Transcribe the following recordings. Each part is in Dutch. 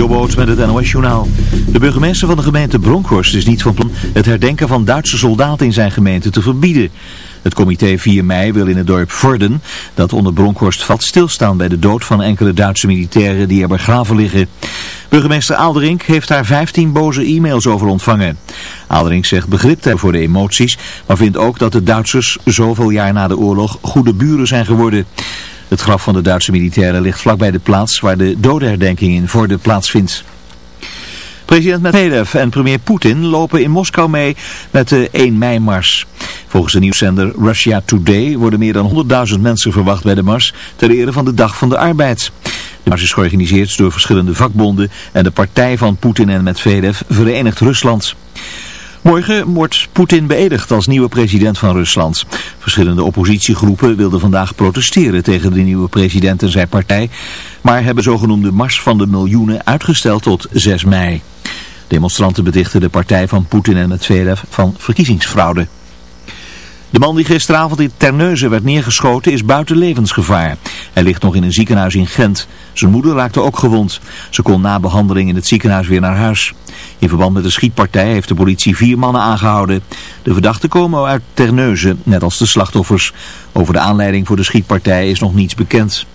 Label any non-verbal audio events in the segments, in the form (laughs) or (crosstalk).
Jobboot met het NOS Journaal. De burgemeester van de gemeente Bronkhorst is niet van plan het herdenken van Duitse soldaten in zijn gemeente te verbieden. Het comité 4 mei wil in het dorp Vorden, dat onder Bronkhorst valt, stilstaan bij de dood van enkele Duitse militairen die er begraven liggen. Burgemeester Aalderink heeft daar 15 boze e-mails over ontvangen. Aalderink zegt begrip te voor de emoties, maar vindt ook dat de Duitsers zoveel jaar na de oorlog goede buren zijn geworden. Het graf van de Duitse militairen ligt vlakbij de plaats waar de dodenherdenking in Vorden plaatsvindt. President Medvedev en premier Poetin lopen in Moskou mee met de 1 mei-mars. Volgens de nieuwszender Russia Today worden meer dan 100.000 mensen verwacht bij de mars ter ere van de Dag van de Arbeid. De mars is georganiseerd door verschillende vakbonden en de partij van Poetin en Medvedev Verenigd Rusland. Morgen wordt Poetin beëdigd als nieuwe president van Rusland. Verschillende oppositiegroepen wilden vandaag protesteren tegen de nieuwe president en zijn partij, maar hebben zogenoemde Mars van de Miljoenen uitgesteld tot 6 mei. Demonstranten bedichten de partij van Poetin en Medvedev van verkiezingsfraude. De man die gisteravond in Terneuzen werd neergeschoten is buiten levensgevaar. Hij ligt nog in een ziekenhuis in Gent. Zijn moeder raakte ook gewond. Ze kon na behandeling in het ziekenhuis weer naar huis. In verband met de schietpartij heeft de politie vier mannen aangehouden. De verdachten komen uit Terneuzen, net als de slachtoffers. Over de aanleiding voor de schietpartij is nog niets bekend.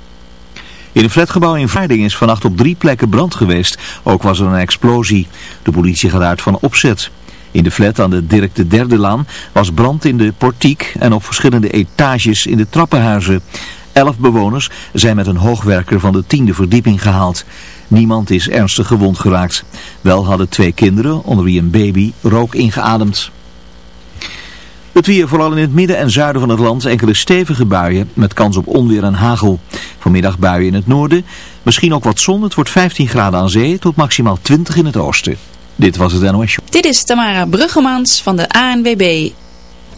In een flatgebouw in Vaarding is vannacht op drie plekken brand geweest. Ook was er een explosie. De politie gaat van opzet. In de flat aan de Dirk de Derde Laan was brand in de portiek en op verschillende etages in de trappenhuizen. Elf bewoners zijn met een hoogwerker van de tiende verdieping gehaald. Niemand is ernstig gewond geraakt. Wel hadden twee kinderen, onder wie een baby, rook ingeademd. Het weer vooral in het midden en zuiden van het land enkele stevige buien met kans op onweer en hagel. Vanmiddag buien in het noorden, misschien ook wat zon. Het wordt 15 graden aan zee tot maximaal 20 in het oosten. Dit was het NOS. Dit is Tamara Bruggemans van de ANWB.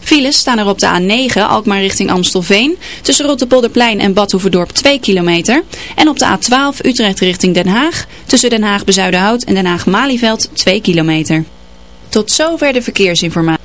Files staan er op de A9 Alkmaar richting Amstelveen. Tussen Rotterpolderplein en Badhoevedorp 2 kilometer. En op de A12 Utrecht richting Den Haag. Tussen Den Haag Bezuidenhout en Den Haag Malieveld 2 kilometer. Tot zover de verkeersinformatie.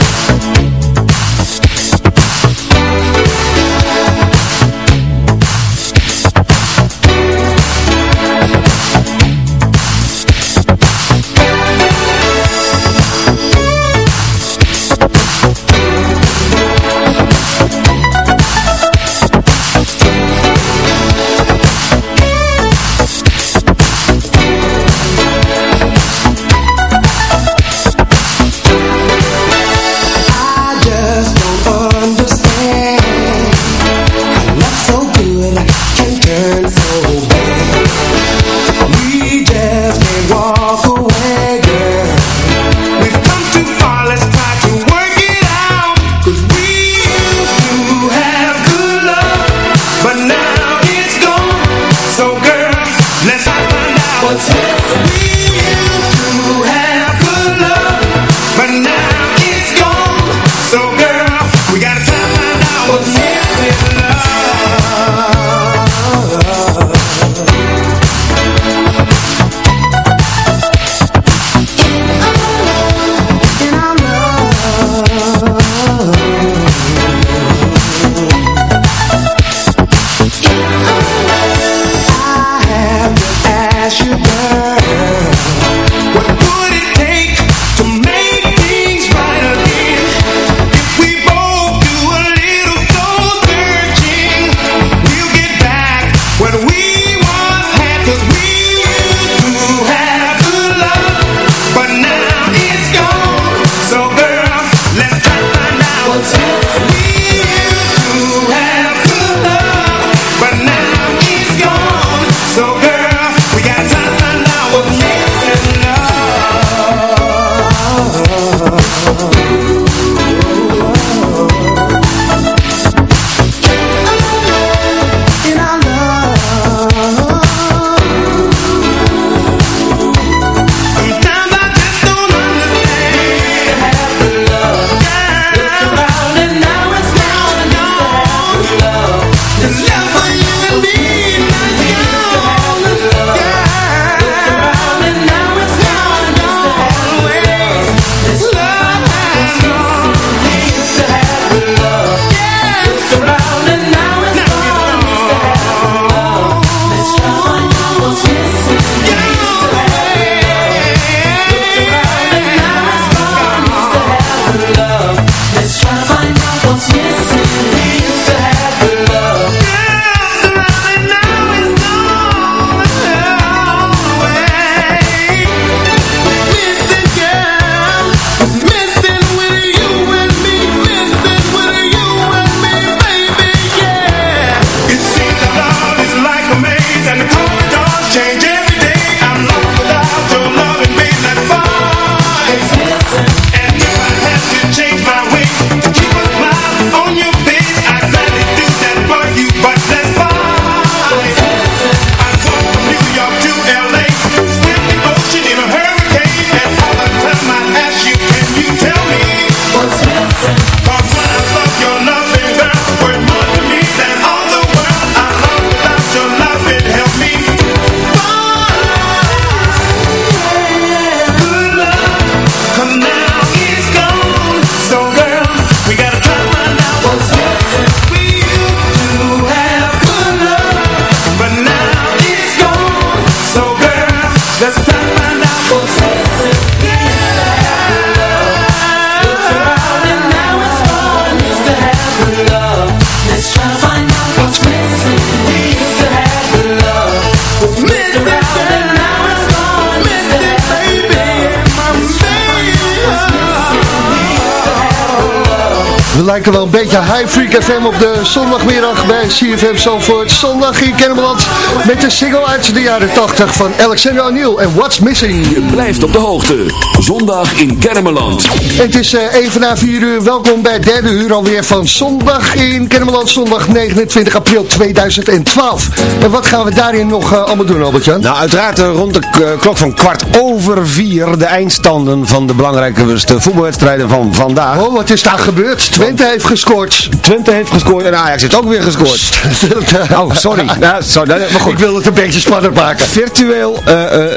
Lijken wel een beetje High Freak FM op de zondagmiddag bij CFM Zandvoort. Zondag in Kennemerland met de single uit de jaren 80 van Alexander O'Neill en What's Missing. Je blijft op de hoogte. Zondag in Kennemerland. Het is uh, even na 4 uur. Welkom bij het derde uur alweer van Zondag in Kennemerland. Zondag 29 april 2012. En wat gaan we daarin nog uh, allemaal doen, Albert-Jan? Nou, uiteraard uh, rond de klok van kwart over vier de eindstanden van de belangrijkste voetbalwedstrijden van vandaag. Oh, wat is daar gebeurd? Twente heeft gescoord. Twente heeft gescoord en Ajax heeft ook weer gescoord. (laughs) oh, sorry. (laughs) Sorry. Maar goed. Ik wil het een beetje spannend maken. Virtueel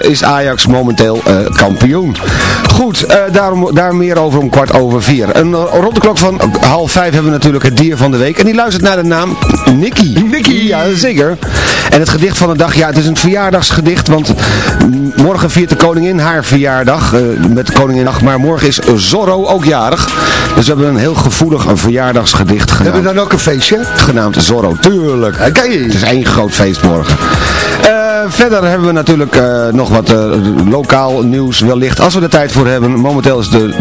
is Ajax momenteel kampioen. Goed, daarom, daar meer over om kwart over vier. En rond de klok van half vijf hebben we natuurlijk het dier van de week. En die luistert naar de naam Nicky. Nicky. Ja, zeker. En het gedicht van de dag, ja, het is een verjaardagsgedicht. Want morgen viert de koningin haar verjaardag. Met Koninginnacht. Maar morgen is Zorro ook jarig. Dus we hebben een heel gevoelig verjaardagsgedicht genaamd. Hebben we dan ook een feestje? Genaamd Zorro, tuurlijk. Oké. Okay. Het is één groot feest morgen. Uh, verder hebben we natuurlijk uh, nog wat uh, lokaal nieuws wellicht. Als we er tijd voor hebben. Momenteel is de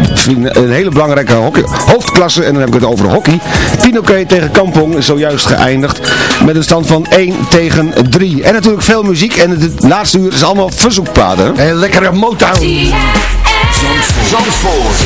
een hele belangrijke hockey, hoofdklasse. En dan heb ik het over hockey. Pinoquet tegen Kampong is zojuist geëindigd. Met een stand van 1 tegen 3. En natuurlijk veel muziek. En het laatste uur is allemaal verzoekplaten. En lekkere Motown. Zandvoort.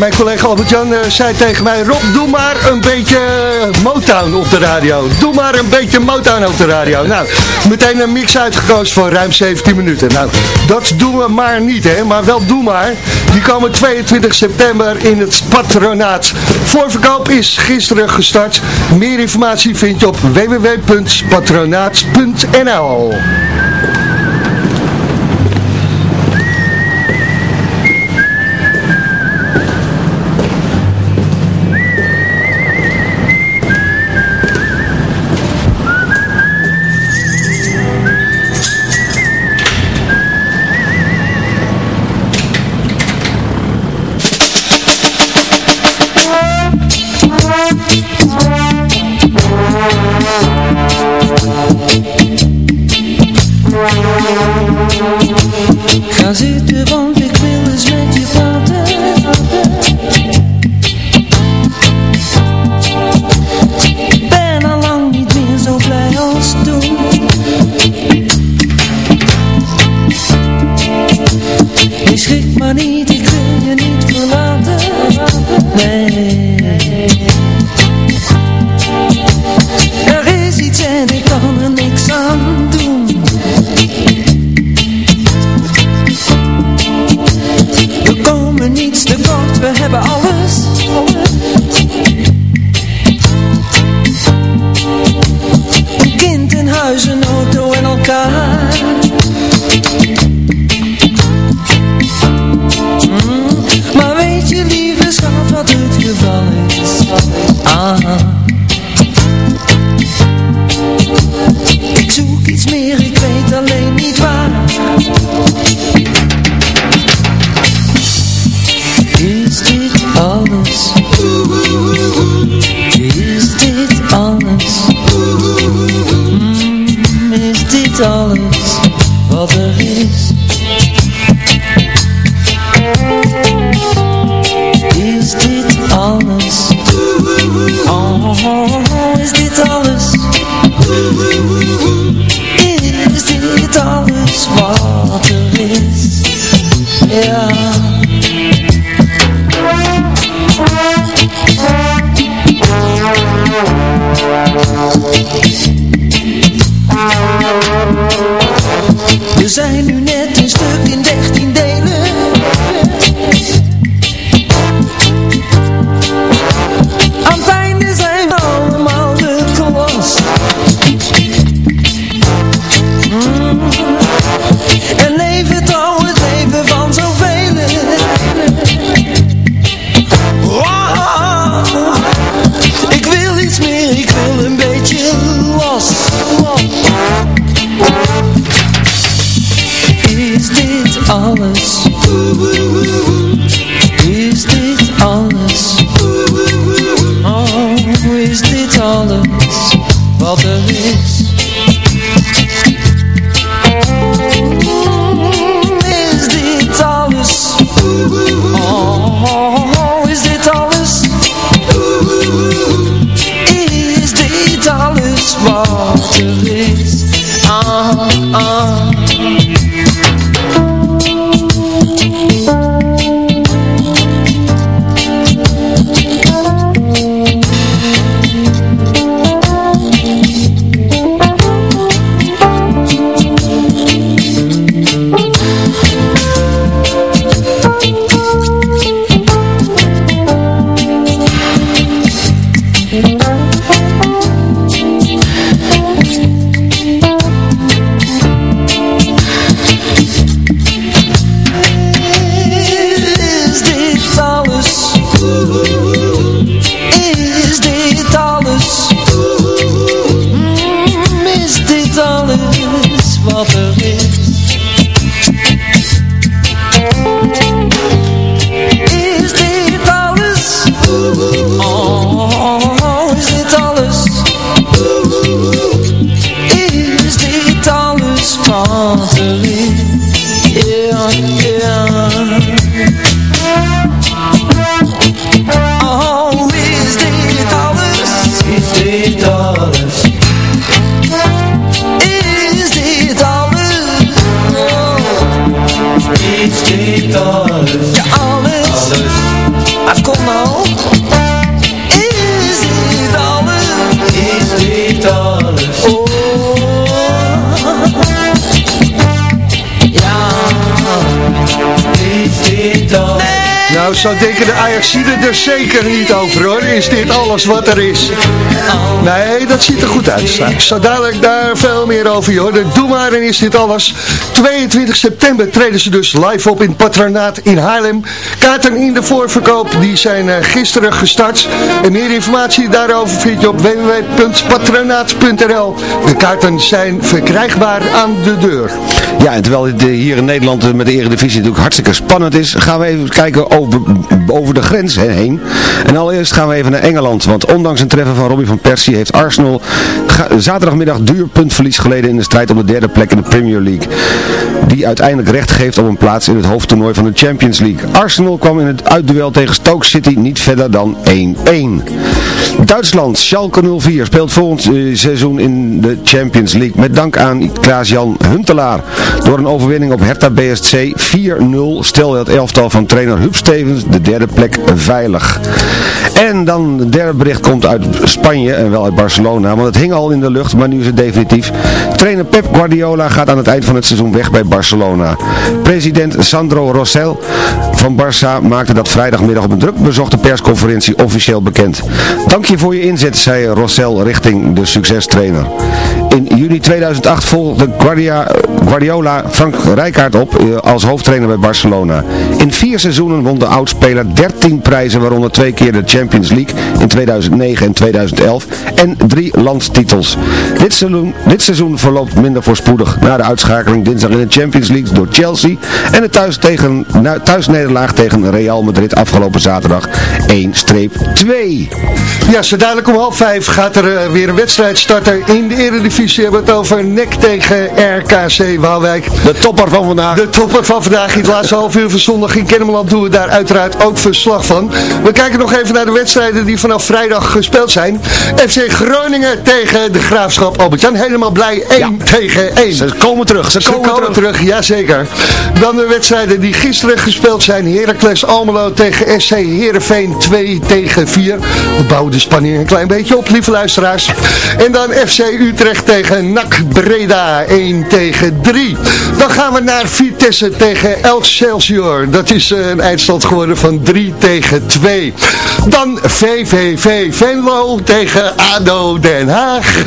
mijn collega Albert-Jan eh, zei tegen mij... Rob, doe maar een beetje Motown op de radio. Doe maar een beetje Motown op de radio. Nou, meteen een mix uitgekozen van ruim 17 minuten. Nou, dat doen we maar niet, hè. Maar wel doe maar. Die komen 22 september in het patronaat. Voorverkoop is gisteren gestart. Meer informatie vind je op www.patronaat.nl zo denken de Ajaxiden er zeker niet over hoor. Is dit alles wat er is? Nee, dat ziet er goed uit straks. Zo dadelijk daar veel meer over joh. Doe maar en is dit alles. 22 september treden ze dus live op in Patronaat in Haarlem. Kaarten in de voorverkoop die zijn uh, gisteren gestart. En meer informatie daarover vind je op www.patronaat.nl. De kaarten zijn verkrijgbaar aan de deur. Ja, en terwijl het hier in Nederland eh, met de Eredivisie natuurlijk hartstikke spannend is, gaan we even kijken over, over de grens heen. En allereerst gaan we even naar Engeland, want ondanks een treffen van Robbie van Persie heeft Arsenal zaterdagmiddag duur puntverlies geleden in de strijd om de derde plek in de Premier League. Die uiteindelijk recht geeft op een plaats in het hoofdtoernooi van de Champions League. Arsenal kwam in het uitduel tegen Stoke City niet verder dan 1-1. Duitsland, Schalke 04, speelt volgend eh, seizoen in de Champions League met dank aan Klaas-Jan Huntelaar. Door een overwinning op Hertha BSC 4-0 stelde het elftal van trainer Huub Stevens de derde plek veilig. En dan het derde bericht komt uit Spanje en wel uit Barcelona, want het hing al in de lucht, maar nu is het definitief. Trainer Pep Guardiola gaat aan het eind van het seizoen weg bij Barcelona. President Sandro Rosell van Barça maakte dat vrijdagmiddag op een druk bezochte persconferentie officieel bekend. Dank je voor je inzet, zei Rosell richting de succestrainer. In juni 2008 volgde Guardia, Guardiola Frank Rijkaard op eh, als hoofdtrainer bij Barcelona. In vier seizoenen won de oudspeler 13 prijzen, waaronder twee keer de Champions League in 2009 en 2011 en drie landstitels. Dit seizoen, dit seizoen verloopt minder voorspoedig na de uitschakeling dinsdag in de Champions League door Chelsea en de thuis tegen, thuisnederlaag tegen Real Madrid afgelopen zaterdag 1-2. Ja, zo dadelijk om half vijf gaat er uh, weer een wedstrijd starten in de Eredivisie. We hebben het over NEC tegen RKC Waalwijk. De topper van vandaag. De topper van vandaag. In het laatste half uur van zondag in Kennemerland doen we daar uiteraard ook verslag van. We kijken nog even naar de wedstrijden die vanaf vrijdag gespeeld zijn. FC Groningen tegen de Graafschap Albert-Jan. Helemaal blij 1 ja. tegen 1. Ze komen terug. Ze, Ze komen, komen terug. terug. Jazeker. Dan de wedstrijden die gisteren gespeeld zijn. Heracles Almelo tegen SC Heerenveen 2 tegen 4. We bouwen de spanning een klein beetje op, lieve luisteraars. En dan FC Utrecht tegen NAC Breda 1 tegen 3. Dan gaan we naar Vitesse tegen Excelsior. Dat is eh, een eindstand geworden van 3 tegen 2. Dan VVV Venlo tegen ADO Den Haag. (laughs)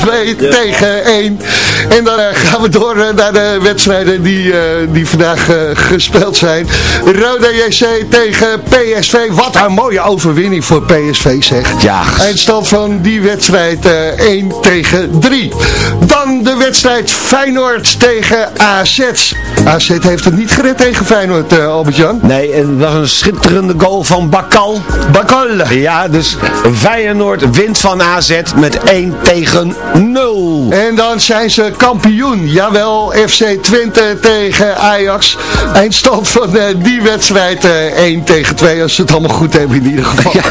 2 ja. tegen 1. En dan uh, gaan we door uh, naar de wedstrijden die, die vandaag gespeeld zijn. Roda JC tegen PSV. Wat een mooie overwinning voor PSV zeg. Ja. Eindstand van die wedstrijd 1 tegen 3. Dan de wedstrijd Feyenoord tegen AZ. AZ heeft het niet gered tegen Feyenoord, Albert-Jan. Nee, en het was een schitterende goal van Bakal. Bakal. Ja, dus Feyenoord wint van AZ met 1 tegen 0. En dan zijn ze kampioen. Jawel, FC Twente tegen Ajax. Eindstand van uh, die wedstrijd uh, 1 tegen 2. Als ze het allemaal goed hebben in ieder geval. Ja,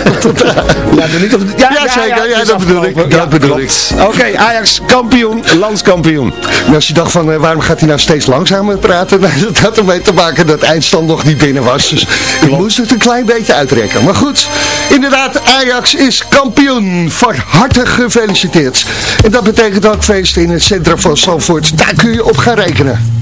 (laughs) ja, niet op, ja, ja, zeker. Ja, dat bedoel ik. Dat ja, bedoel ik. Oké, okay, Ajax kampioen, landskampioen. En als je dacht van uh, waarom gaat hij nou steeds langzamer praten? (laughs) Nou, dat had ermee te maken dat eindstand nog niet binnen was. Dus ik moest het een klein beetje uitrekken. Maar goed, inderdaad, Ajax is kampioen. Van harte gefeliciteerd. En dat betekent ook feest in het centrum van Zandvoort. Daar kun je op gaan rekenen.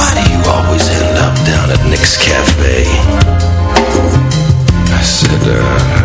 why do you always end up down at Nick's Cafe? I said, uh,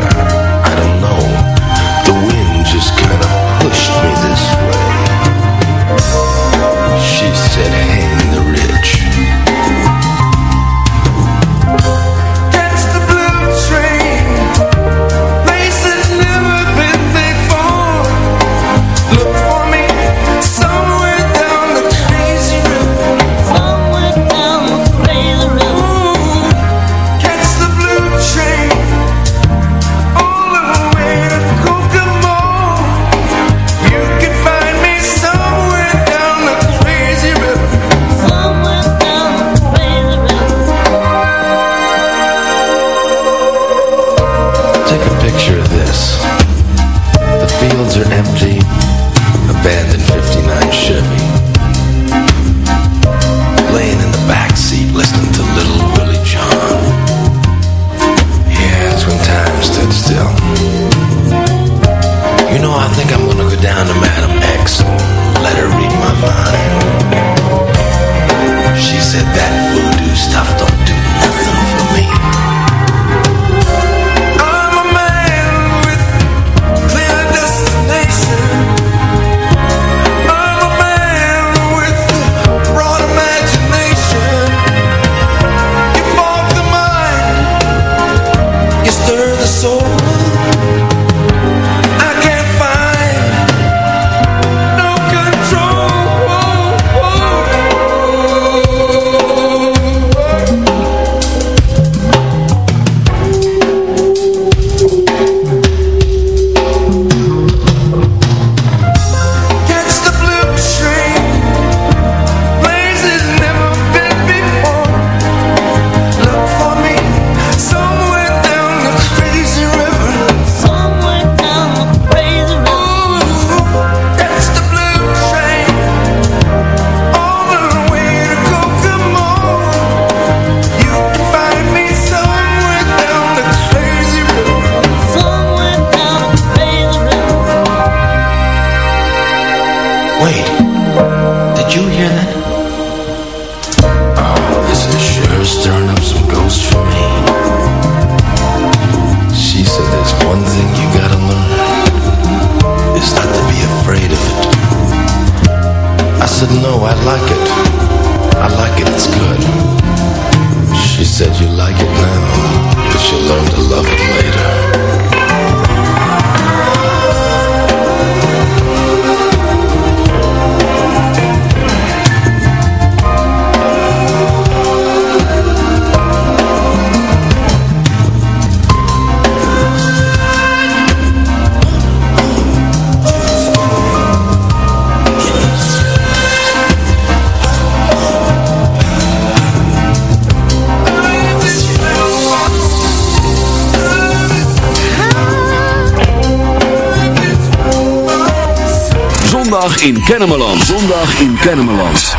Kennemerland. Zondag in Kennemerland.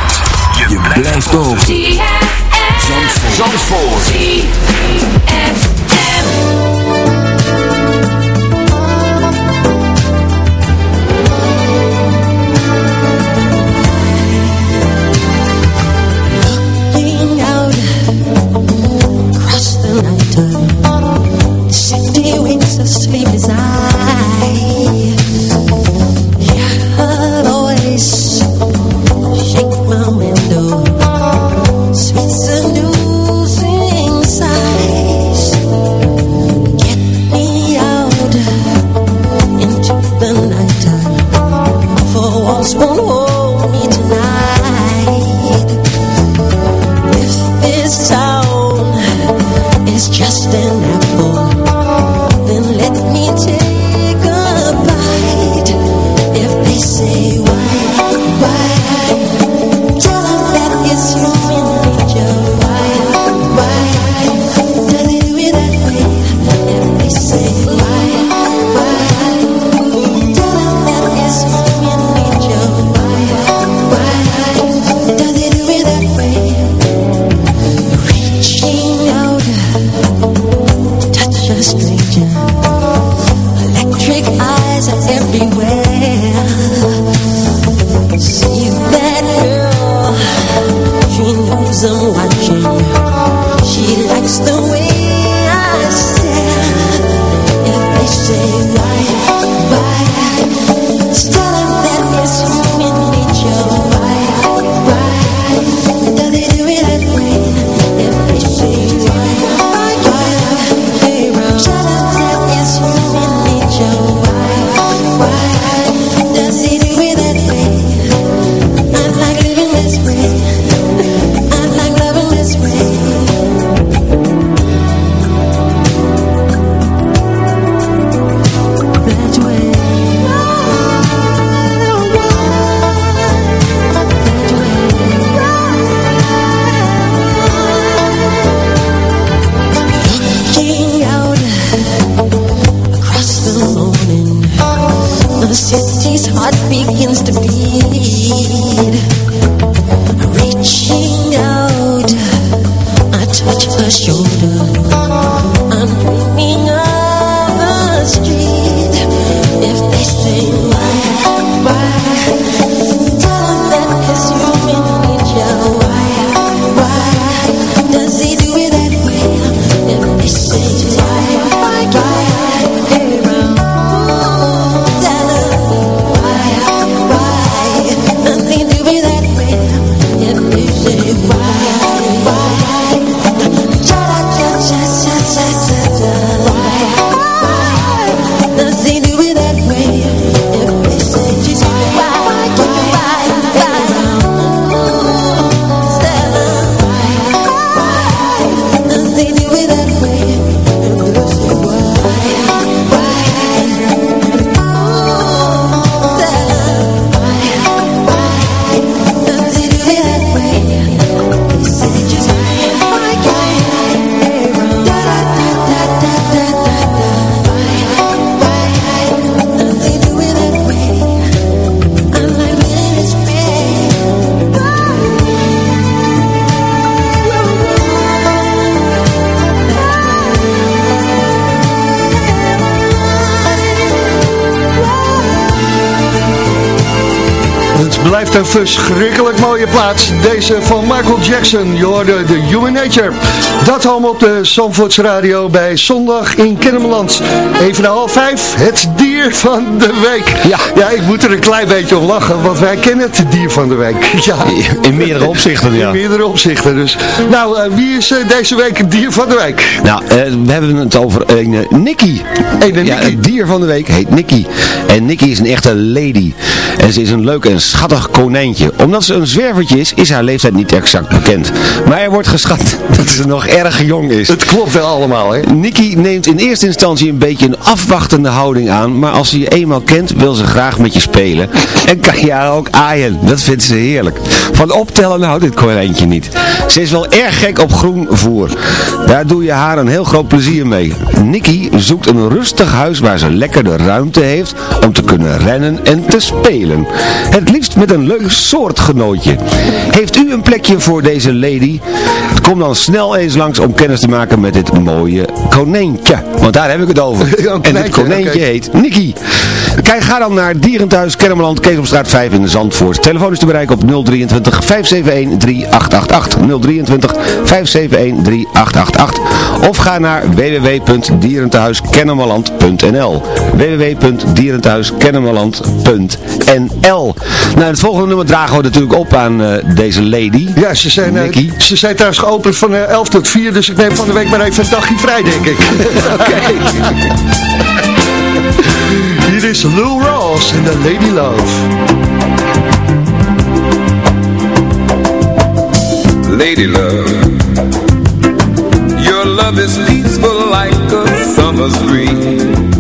Je blijft ook. Zandvoort. Zandvoort. Verschrikkelijk mooie plaats. Deze van Michael Jackson. Je hoorde de Human Nature. Dat allemaal op de Zandvoorts Radio bij Zondag in Kennemerland. Even na half vijf, het dier van de week. Ja. ja, ik moet er een klein beetje om lachen, want wij kennen het dier van de week. Ja. In meerdere opzichten, ja. In meerdere opzichten, dus. Nou, uh, wie is uh, deze week het dier van de week? Nou, uh, we hebben het over een Nicky. Een ja, het dier van de week heet Nicky. En Nicky is een echte lady. En ze is een leuk en schattig konijntje. Omdat ze een zwervertje is, is haar leeftijd niet exact bekend. Maar er wordt geschat (laughs) dat ze nog erg jong is. Het klopt wel allemaal, hè? Nicky neemt in eerste instantie een beetje een afwachtende houding aan. Maar als ze je eenmaal kent, wil ze graag met je spelen. En kan je haar ook aaien. Dat vindt ze heerlijk. Van optellen houdt dit konijntje niet. Ze is wel erg gek op groen voer. Daar doe je haar een heel groot plezier mee. Nicky zoekt een rustig huis waar ze lekker de ruimte heeft om te kunnen rennen en te spelen. Het liefst met een leuk soortgenootje. Heeft u een plekje voor deze lady? Kom dan snel eens langs om kennis te maken met dit mooie konijntje. Want daar heb ik het over. (laughs) en dit konijntje heet Nicky. Kijk, ga dan naar Dierenthuis Kermeland, Keesomstraat 5 in Zandvoort. Telefoon is te bereiken op 023 571 3888. 023 571 3888. Of ga naar www.dierenthuiskennemerland.nl www.dierenthuiskennemerland.nl Nou, het volgende nummer dragen we natuurlijk op aan uh, deze lady. Ja, ze zijn, uh, ze zijn thuis geopend van uh, 11 tot 4, dus ik neem van de week maar even een dagje vrij, denk ik. (laughs) Oké. Hier is Lou Ross en de Lady Love. Lady Love Your love is peaceful like a summer's breeze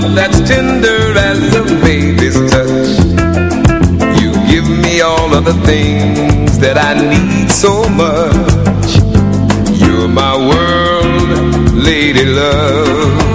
love that's tender as a baby's touch. You give me all of the things that I need so much. You're my world, lady love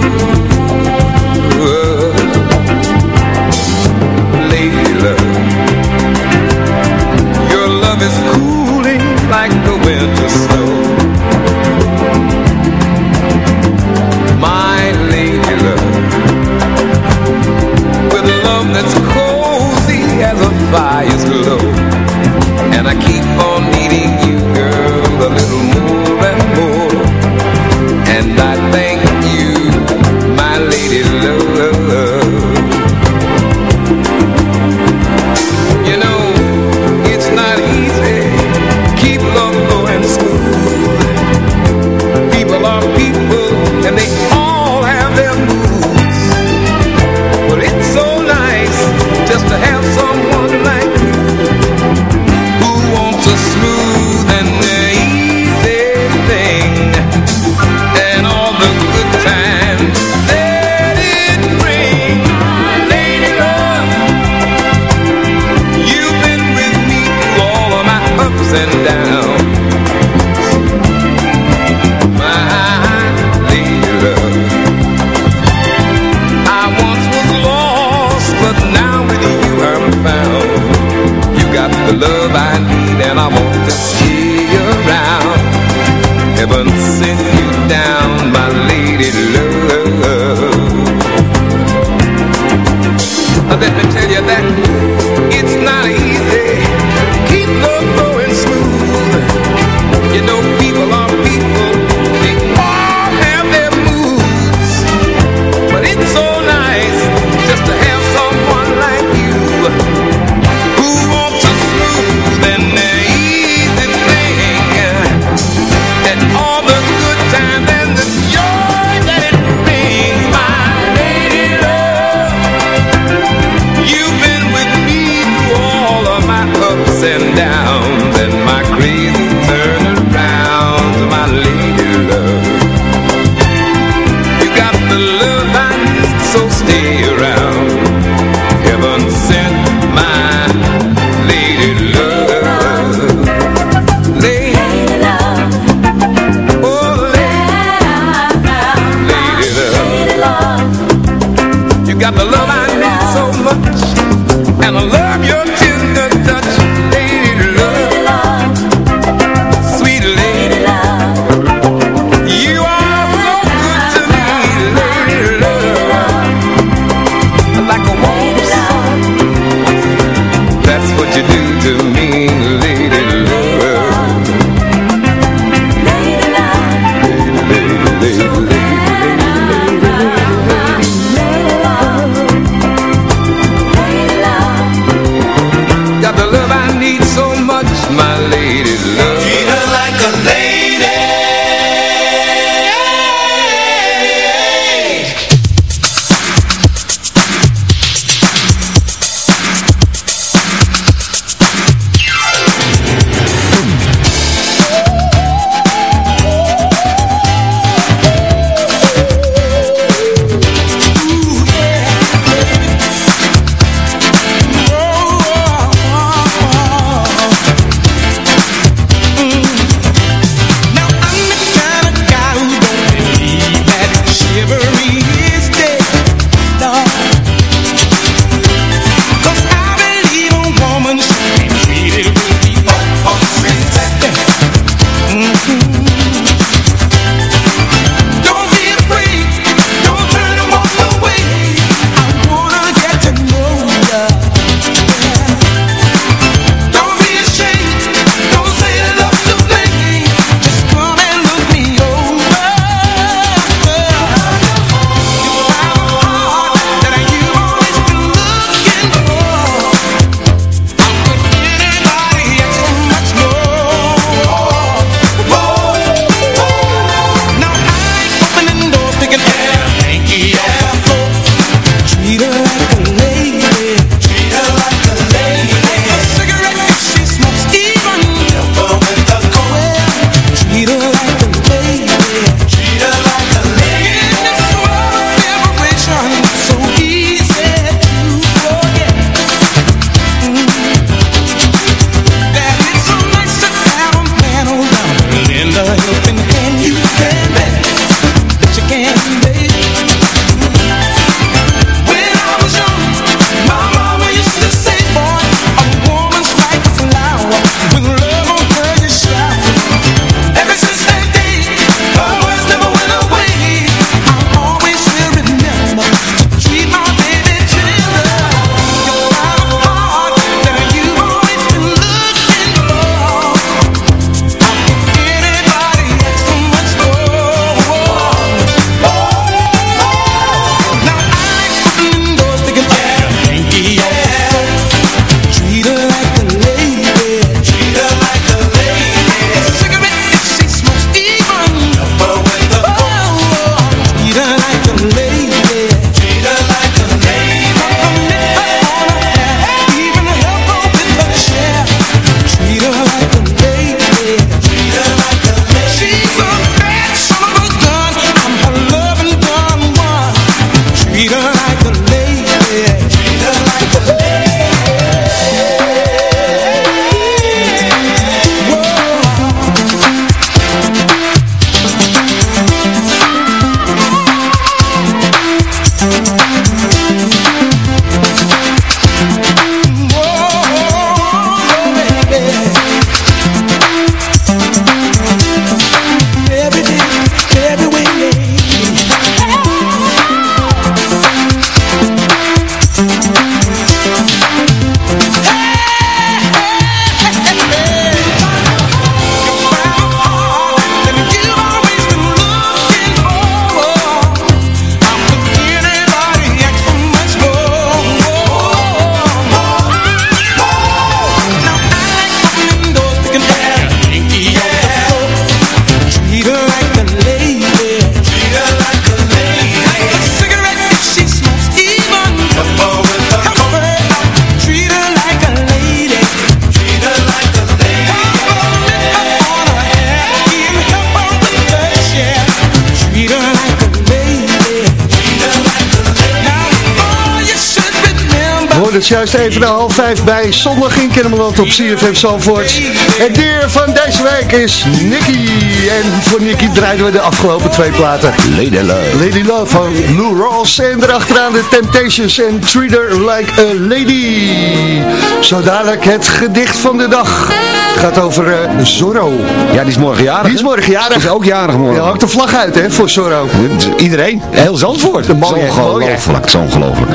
het juist even na half vijf bij Zondag in Kennemerland op CFM Zandvoort. Het dier van deze week is Nicky. En voor Nicky draaiden we de afgelopen twee platen. Lady Love. Lady Love van Lou Ross en erachteraan de Temptations en Treat Her Like a Lady. Zo dadelijk het gedicht van de dag. Het gaat over eh, Zorro. Ja, die is morgen jarig. Die is morgen jarig. Is ook jarig morgen. Ja, hangt de vlag uit hè, voor Zorro. Iedereen. Heel Zandvoort. Ongelooflijk, zo ongelooflijk.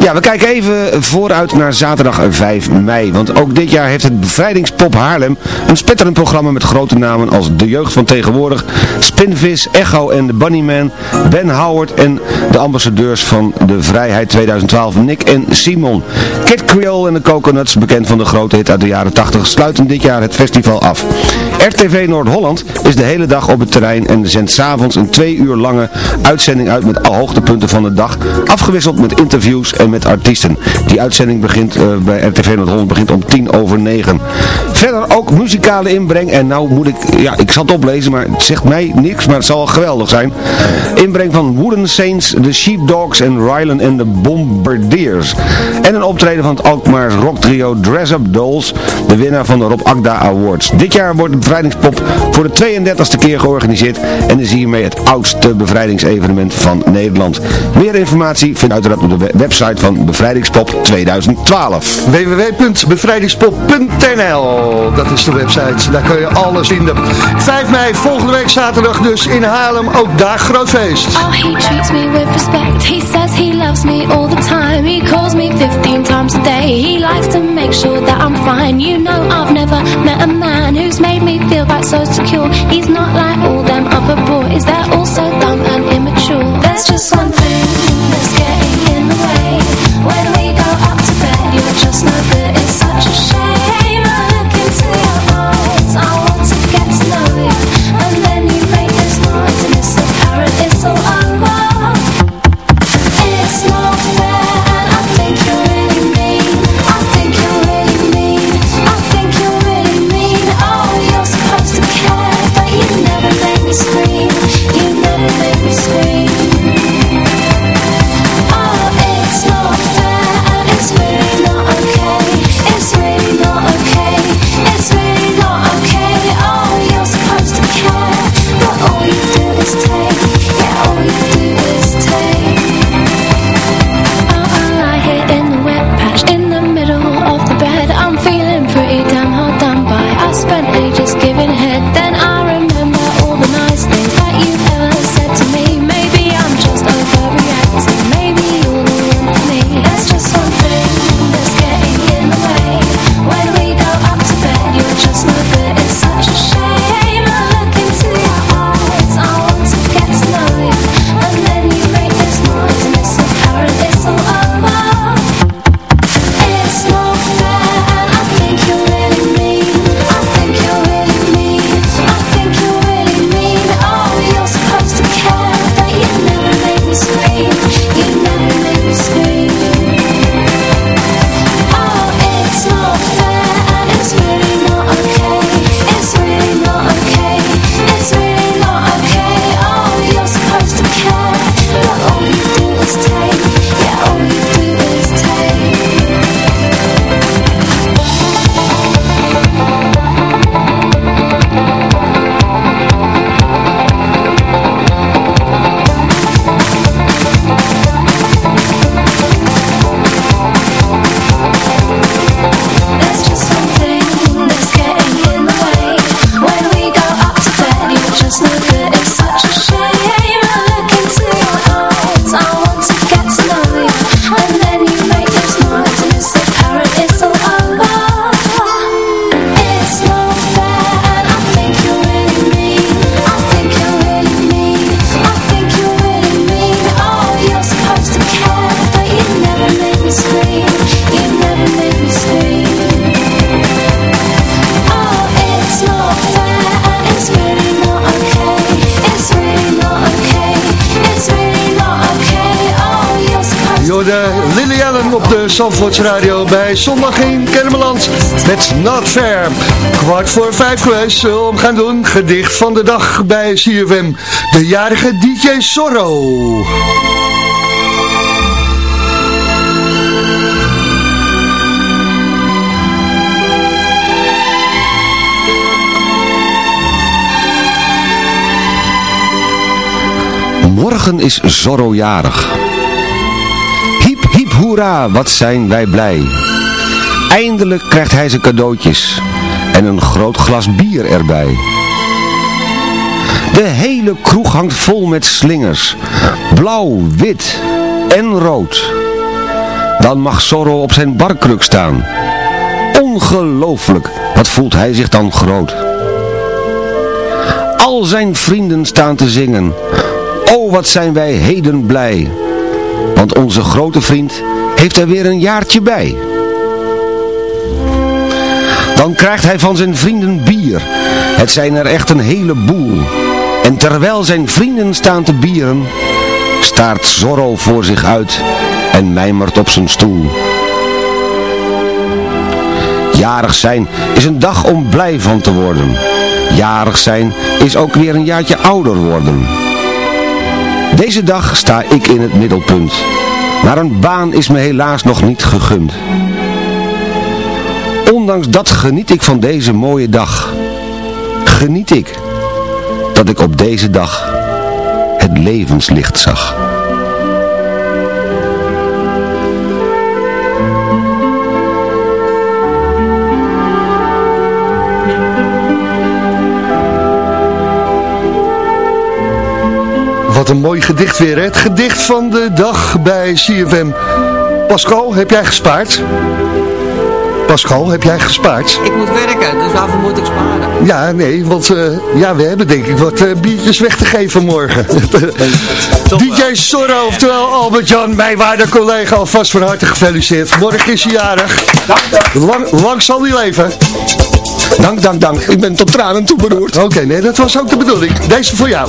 Ja, we kijken even vooruit naar zaterdag 5 mei. Want ook dit jaar heeft het Bevrijdingspop Haarlem een spetterend programma met grote namen als De Jeugd van Tegenwoordig, Spinvis, Echo en de Bunnyman, Ben Howard en de ambassadeurs van de Vrijheid 2012, Nick en Simon. Kid Creole en de Coconuts, bekend van de grote hit uit de jaren 80, sluiten dit jaar het festival af. RTV Noord-Holland is de hele dag op het terrein en zendt s'avonds een twee uur lange uitzending uit met alle hoogtepunten van de dag, afgewisseld met interviews en met artiesten. Die uitzending begint uh, bij RTV Noord-Holland begint om tien over negen. Verder ook muzikale inbreng en nou moet ik, ja ik zal het oplezen maar het zegt mij niks, maar het zal wel geweldig zijn. Inbreng van Wooden Saints, de Sheepdogs en Rylan en de Bombardiers. En een optreden van het Alkmaars rocktrio Dress Up Dolls, de winnaar van de Rob Agda Awards. Dit jaar wordt de bevrijdingspop voor de 32e keer georganiseerd en is hiermee het oudste bevrijdingsevenement van Nederland. Meer informatie vindt uiteraard op de website van Bevrijdingspop 2012. www.bevrijdingspop.nl Dat is de website, daar kun je alles vinden. 5 mei, volgende week zaterdag dus in Haarlem, ook daar groot feest. Oh, he treats me with respect. He says he loves me all the time. He calls me 15 times a day. He likes to make sure that I'm fine. You know I've never met a man who's made me feel quite so secure. He's not like Zandvoorts Radio bij Zondag in Kennemerland met Not Fair. Kwart voor vijf geweest, zullen we gaan doen. Gedicht van de dag bij CFM. De jarige DJ Zorro. Morgen is Zorro jarig. Hoera, wat zijn wij blij. Eindelijk krijgt hij zijn cadeautjes en een groot glas bier erbij. De hele kroeg hangt vol met slingers, blauw, wit en rood. Dan mag Zorro op zijn barkruk staan. Ongelooflijk, wat voelt hij zich dan groot. Al zijn vrienden staan te zingen. Oh, wat zijn wij heden blij. Want onze grote vriend heeft er weer een jaartje bij. Dan krijgt hij van zijn vrienden bier. Het zijn er echt een heleboel. En terwijl zijn vrienden staan te bieren, staart Zorro voor zich uit en mijmert op zijn stoel. Jarig zijn is een dag om blij van te worden. Jarig zijn is ook weer een jaartje ouder worden. Deze dag sta ik in het middelpunt. Maar een baan is me helaas nog niet gegund. Ondanks dat geniet ik van deze mooie dag. Geniet ik dat ik op deze dag het levenslicht zag. Wat een mooi gedicht weer, hè? Het gedicht van de dag bij CFM. Pascal, heb jij gespaard? Pascal, heb jij gespaard? Ik moet werken, dus waarvoor moet ik sparen? Ja, nee, want eh, ja, we hebben denk ik wat eh, biertjes weg te geven morgen. (laughs) DJ Sorro, oftewel Albert-Jan, mijn waarde collega, alvast van harte gefeliciteerd. Morgen is hij jarig. Lang, lang zal hij leven. Dank, dank, dank. Ik ben tot tranen toe beroerd. Oké, nee, dat was ook de bedoeling. Deze voor jou.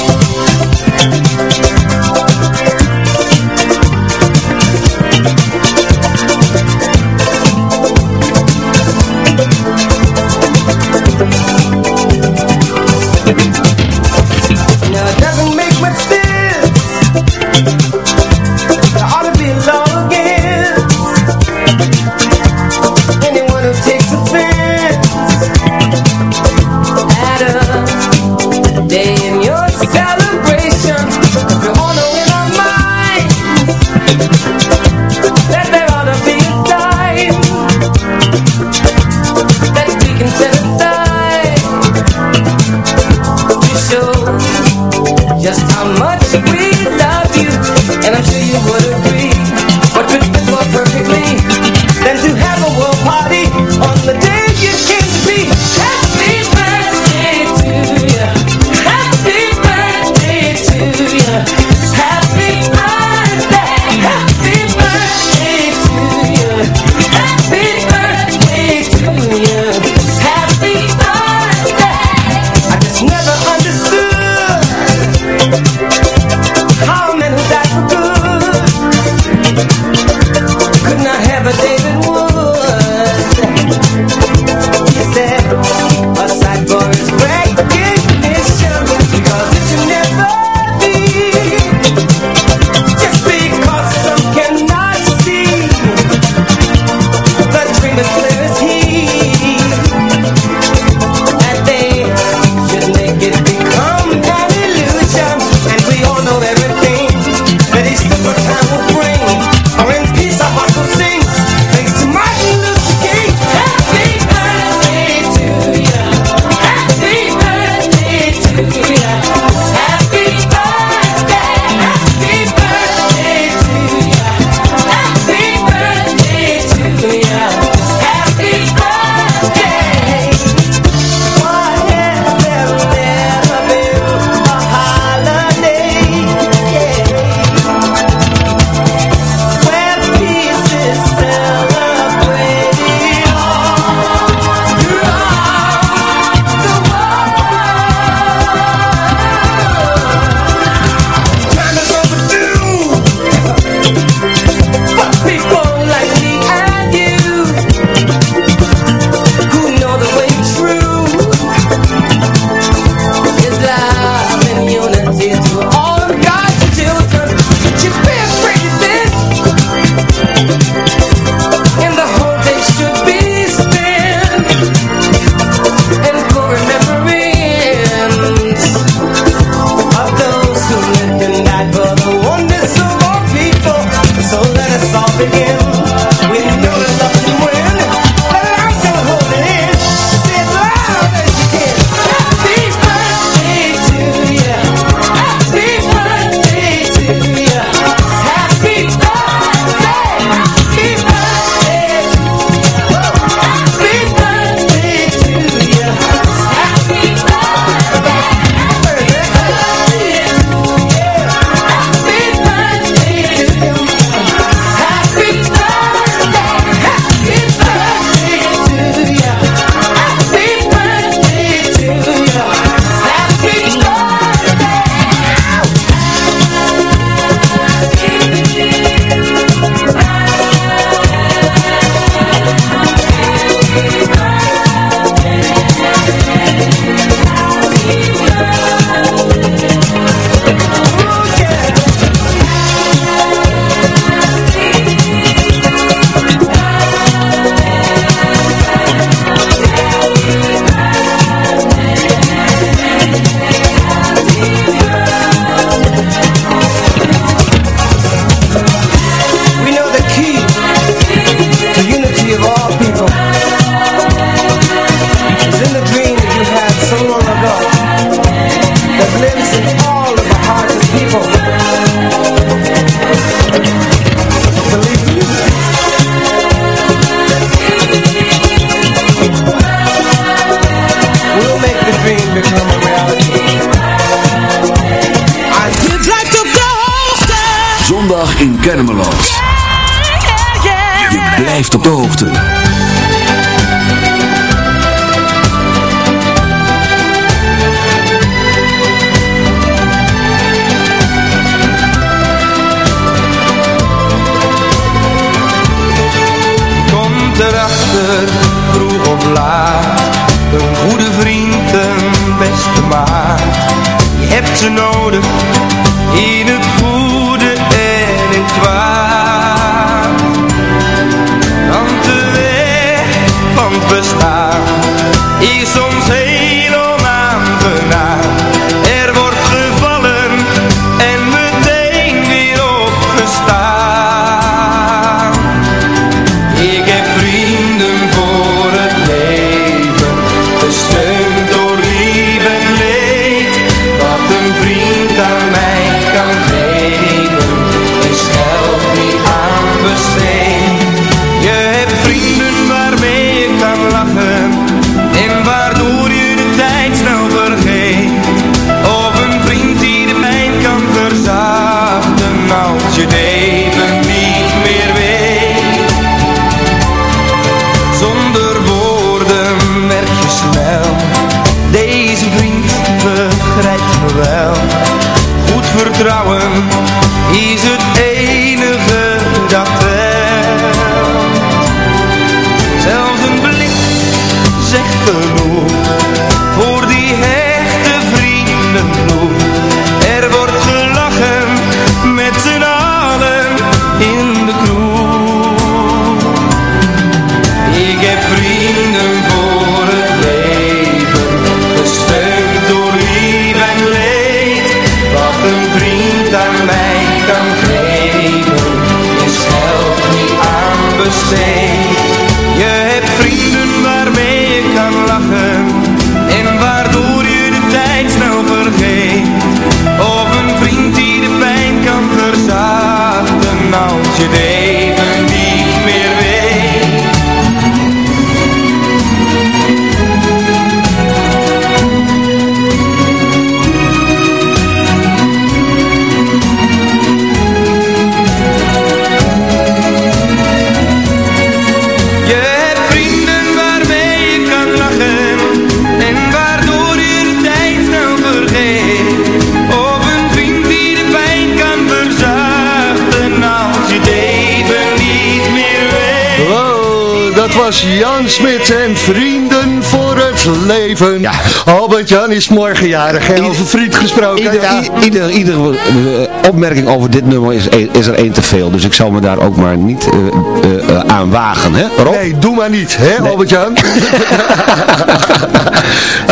Jan Smit en Vrienden voor het Leven. Ja. Albert Jan is morgen jarig, hè? over gesproken. Ieder, ja. i- ieder, iedere eh, opmerking over dit nummer is, e- is er één te veel. Dus ik zal me daar ook maar niet eh, eh, aan wagen. Hè, Rob? Nee, doe maar niet, hè Albert Jan? (laughs)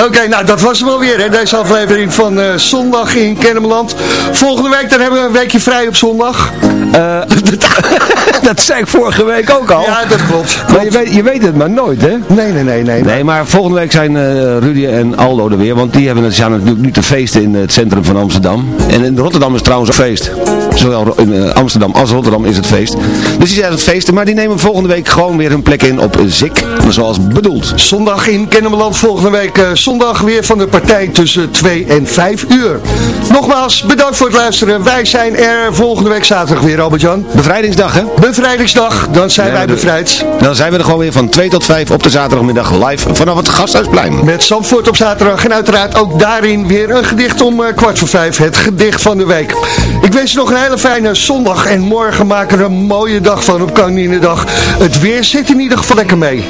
Oké, nou dat was hem alweer, hè? deze aflevering van Zondag in Kennemerland. Volgende week dan hebben we een weekje vrij op zondag. (laughs) Dat zei ik vorige week ook al. Ja, dat klopt. Maar je weet, je weet het maar nooit, hè? Nee, nee, nee, nee. Nee, maar volgende week zijn Rudy en Aldo er weer. Want die hebben, zijn natuurlijk nu te feesten in het centrum van Amsterdam. En in Rotterdam is trouwens ook feest. Zowel in eh, Amsterdam als Rotterdam is het feest. Dus die zijn aan het feesten. Maar die nemen volgende week gewoon weer hun plek in op Zik. Zoals bedoeld. Zondag in Kennemerland, volgende week eh, zondag weer van de partij tussen 2 en 5 uur. Nogmaals, bedankt voor het luisteren. Wij zijn er volgende week zaterdag weer, Albert-Jan. Bevrijdingsdag, hè? Bevrijdingsdag, dan zijn Ja, wij bevrijd. Dan zijn we er gewoon weer van 2 tot 5 op de zaterdagmiddag live vanaf het Gasthuisplein. Met Zandvoort op zaterdag en uiteraard ook daarin weer een gedicht om eh, kwart voor vijf. Het gedicht van de week. Ik wens je nog een hele fijne zondag en morgen maken we er een mooie dag van op Koninginnedag. Het weer zit in ieder geval lekker mee.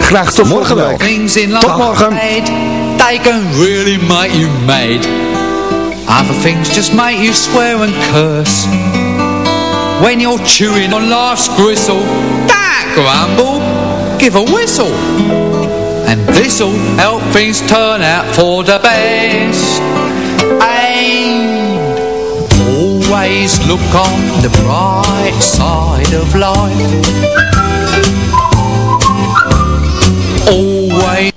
Graag tot morgen wel. Things in Tot life morgen. They can really make you mad Other things just make you swear and curse When you're chewing on life's gristle Don't grumble, give a whistle And this'll help things turn out for the best always look on the bright side of life Always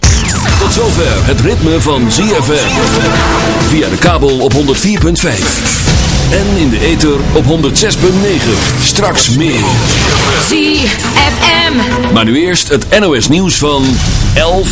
Tot zover het ritme van ZFM. Via de kabel op 104.5. En in de ether op 106.9. Straks meer. ZFM. Maar nu eerst het NOS nieuws van 11.